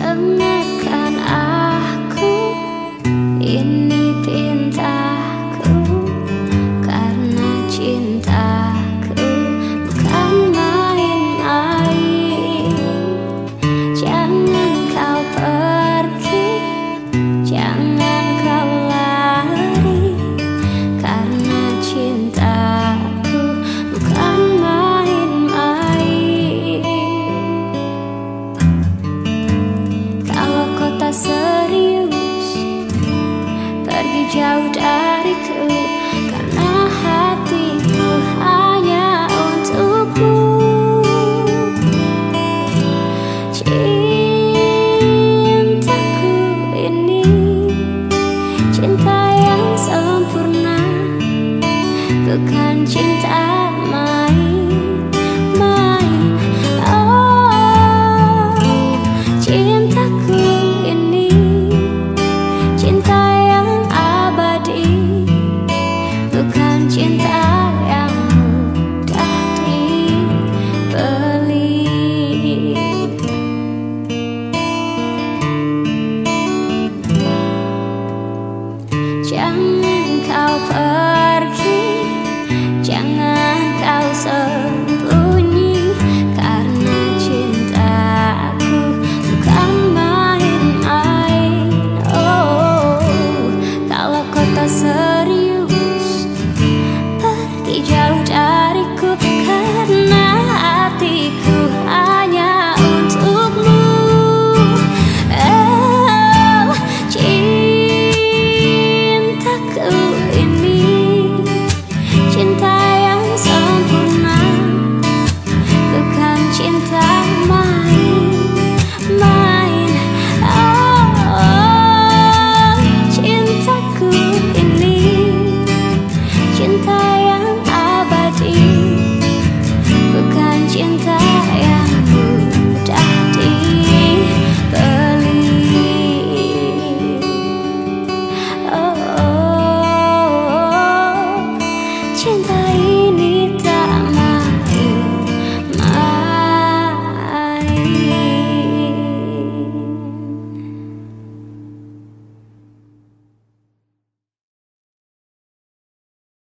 Dengarkan aku ini Cintaku ini. Cinta yang sempurna Bukan cinta main-main Oh, cintaku